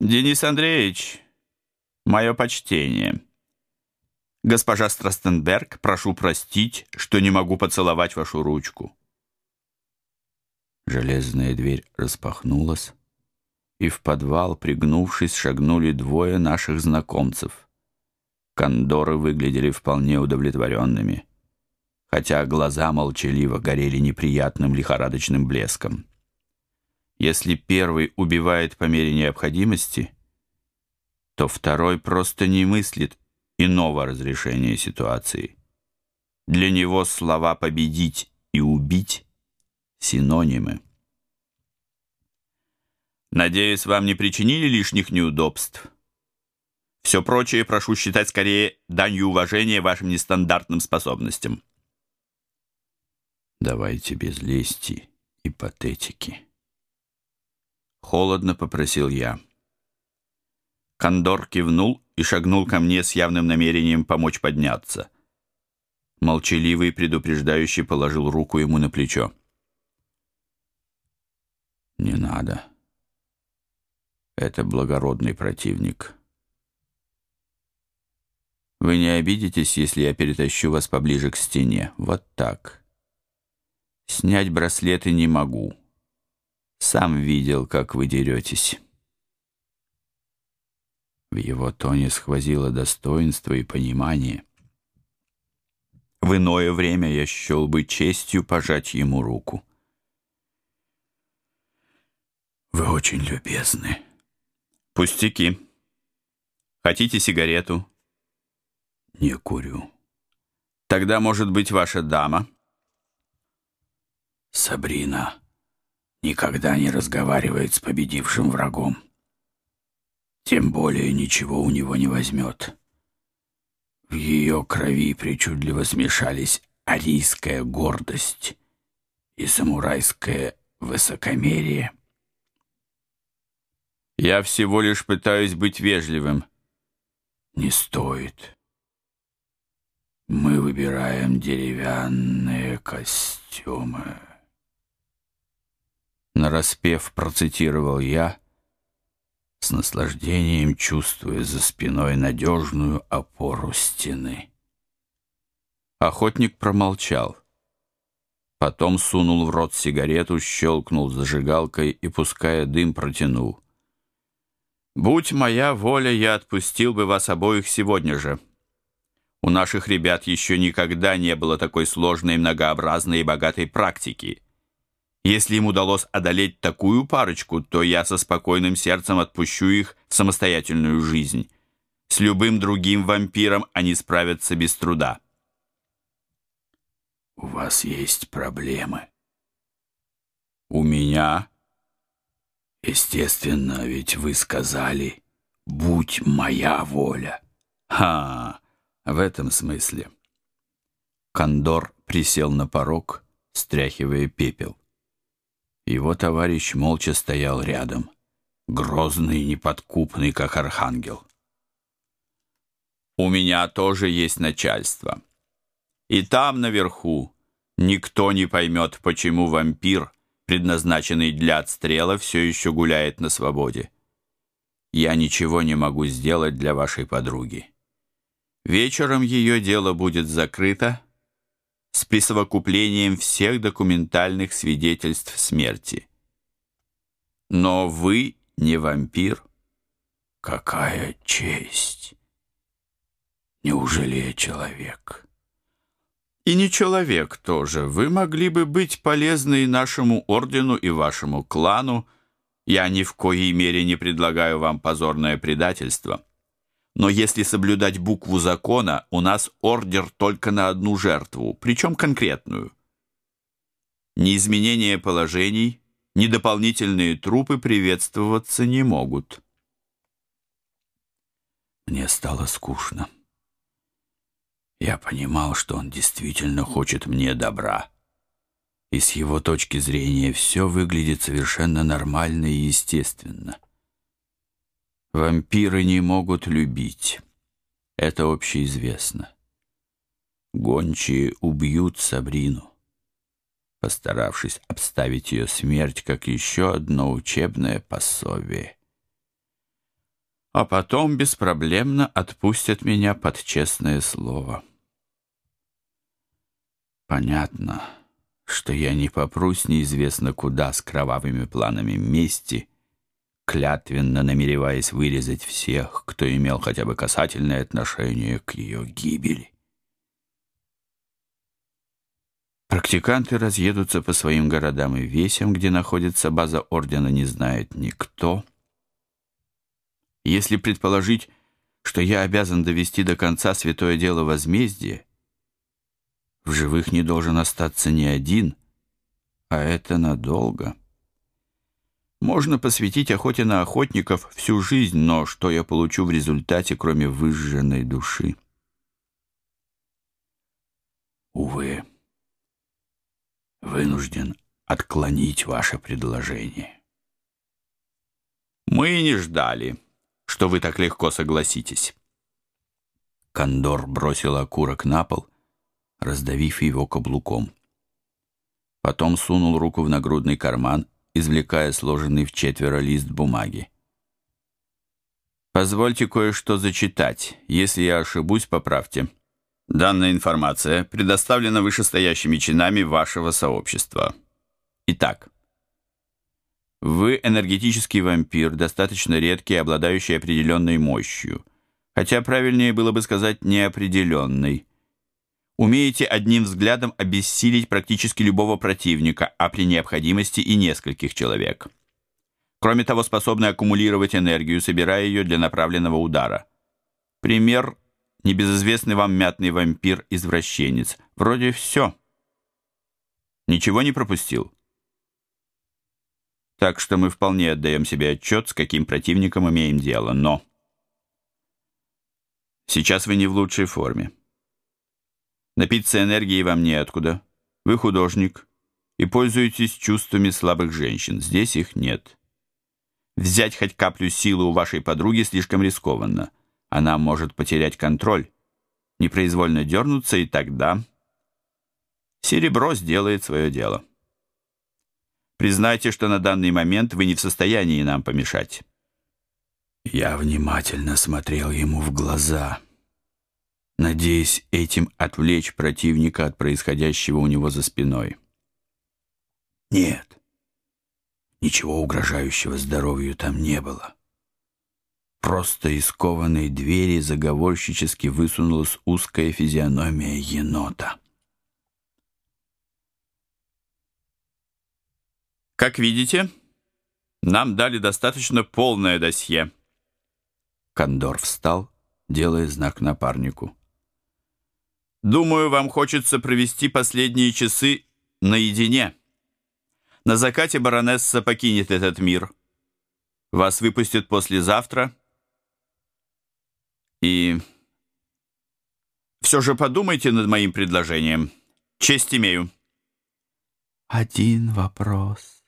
Денис Андреевич, мое почтение. Госпожа Страстенберг, прошу простить, что не могу поцеловать вашу ручку. Железная дверь распахнулась, и в подвал, пригнувшись, шагнули двое наших знакомцев. Кондоры выглядели вполне удовлетворенными, хотя глаза молчаливо горели неприятным лихорадочным блеском. Если первый убивает по мере необходимости, то второй просто не мыслит иного разрешения ситуации. Для него слова «победить» и «убить» — синонимы. Надеюсь, вам не причинили лишних неудобств. Все прочее прошу считать скорее данью уважения вашим нестандартным способностям. Давайте без лести и патетики. Холодно попросил я. Кондор кивнул и шагнул ко мне с явным намерением помочь подняться. Молчаливый, предупреждающий, положил руку ему на плечо. «Не надо. Это благородный противник. Вы не обидитесь, если я перетащу вас поближе к стене? Вот так. Снять браслеты не могу». Сам видел, как вы деретесь». В его тоне сквозило достоинство и понимание. В иное время я счел бы честью пожать ему руку. «Вы очень любезны». «Пустяки. Хотите сигарету?» «Не курю». «Тогда, может быть, ваша дама?» «Сабрина» никогда не разговаривает с победившим врагом. Тем более ничего у него не возьмет. В ее крови причудливо смешались арийская гордость и самурайское высокомерие. Я всего лишь пытаюсь быть вежливым. Не стоит. Мы выбираем деревянные костюмы нараспев процитировал я, с наслаждением чувствуя за спиной надежную опору стены. Охотник промолчал. Потом сунул в рот сигарету, щелкнул зажигалкой и, пуская дым, протянул. «Будь моя воля, я отпустил бы вас обоих сегодня же. У наших ребят еще никогда не было такой сложной, многообразной и богатой практики». Если им удалось одолеть такую парочку, то я со спокойным сердцем отпущу их в самостоятельную жизнь. С любым другим вампиром они справятся без труда. «У вас есть проблемы?» «У меня?» «Естественно, ведь вы сказали, будь моя воля». «Ха, в этом смысле». Кондор присел на порог, стряхивая пепел. Его товарищ молча стоял рядом, грозный и неподкупный, как архангел. «У меня тоже есть начальство. И там, наверху, никто не поймет, почему вампир, предназначенный для отстрела, все еще гуляет на свободе. Я ничего не могу сделать для вашей подруги. Вечером ее дело будет закрыто, с присовокуплением всех документальных свидетельств смерти. Но вы не вампир. Какая честь! Неужели я человек? И не человек тоже. Вы могли бы быть полезны и нашему ордену, и вашему клану. Я ни в коей мере не предлагаю вам позорное предательство. Но если соблюдать букву закона, у нас ордер только на одну жертву, причем конкретную. Ни изменения положений, ни дополнительные трупы приветствоваться не могут. Мне стало скучно. Я понимал, что он действительно хочет мне добра. И с его точки зрения все выглядит совершенно нормально и естественно. Вампиры не могут любить. Это общеизвестно. Гончие убьют Сабрину, постаравшись обставить ее смерть как еще одно учебное пособие. а потом беспроблемно отпустят меня под честное слово. Понятно, что я не попрусь неизвестно куда с кровавыми планами мести, клятвенно намереваясь вырезать всех, кто имел хотя бы касательное отношение к ее гибели. Практиканты разъедутся по своим городам и весям, где находится база ордена, не знает никто. Если предположить, что я обязан довести до конца святое дело возмездия, в живых не должен остаться ни один, а это надолго. Можно посвятить охоте на охотников всю жизнь, но что я получу в результате, кроме выжженной души? Увы, вынужден отклонить ваше предложение. Мы не ждали что вы так легко согласитесь». Кондор бросил окурок на пол, раздавив его каблуком. Потом сунул руку в нагрудный карман, извлекая сложенный в четверо лист бумаги. «Позвольте кое-что зачитать. Если я ошибусь, поправьте. Данная информация предоставлена вышестоящими чинами вашего сообщества. Итак, вы энергетический вампир, достаточно редкий, обладающий определенной мощью. Хотя правильнее было бы сказать неопределенной. Умеете одним взглядом обессилить практически любого противника, а при необходимости и нескольких человек. Кроме того, способны аккумулировать энергию, собирая ее для направленного удара. Пример – небезызвестный вам мятный вампир-извращенец. Вроде все. Ничего не пропустил? Так что мы вполне отдаем себе отчет, с каким противником имеем дело. Но сейчас вы не в лучшей форме. Напиться энергией вам неоткуда. Вы художник и пользуетесь чувствами слабых женщин. Здесь их нет. Взять хоть каплю силы у вашей подруги слишком рискованно. Она может потерять контроль, непроизвольно дернуться, и тогда серебро сделает свое дело. Признайте, что на данный момент вы не в состоянии нам помешать». Я внимательно смотрел ему в глаза, надеясь этим отвлечь противника от происходящего у него за спиной. Нет, ничего угрожающего здоровью там не было. Просто из кованой двери заговорщически высунулась узкая физиономия енота. Как видите, нам дали достаточно полное досье. Кондор встал, делая знак напарнику. Думаю, вам хочется провести последние часы наедине. На закате баронесса покинет этот мир. Вас выпустят послезавтра. И все же подумайте над моим предложением. Честь имею. Один вопрос.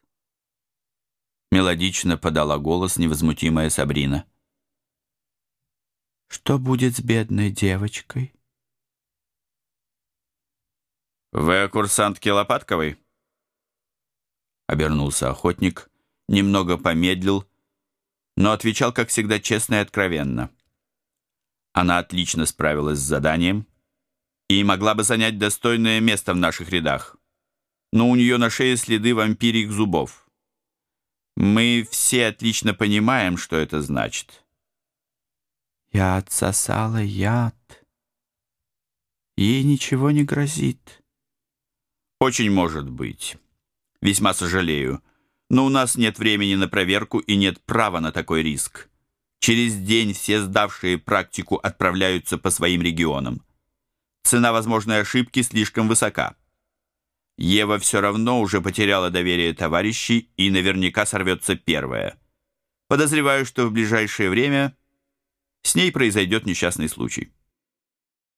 Мелодично подала голос невозмутимая Сабрина. «Что будет с бедной девочкой?» «Вы о курсантке Лопатковой?» Обернулся охотник, немного помедлил, но отвечал, как всегда, честно и откровенно. Она отлично справилась с заданием и могла бы занять достойное место в наших рядах, но у нее на шее следы вампирьих зубов. Мы все отлично понимаем, что это значит. Я отсосала яд. Ей ничего не грозит. Очень может быть. Весьма сожалею. Но у нас нет времени на проверку и нет права на такой риск. Через день все сдавшие практику отправляются по своим регионам. Цена возможной ошибки слишком высока. Ева все равно уже потеряла доверие товарищей и наверняка сорвется первая. Подозреваю, что в ближайшее время с ней произойдет несчастный случай.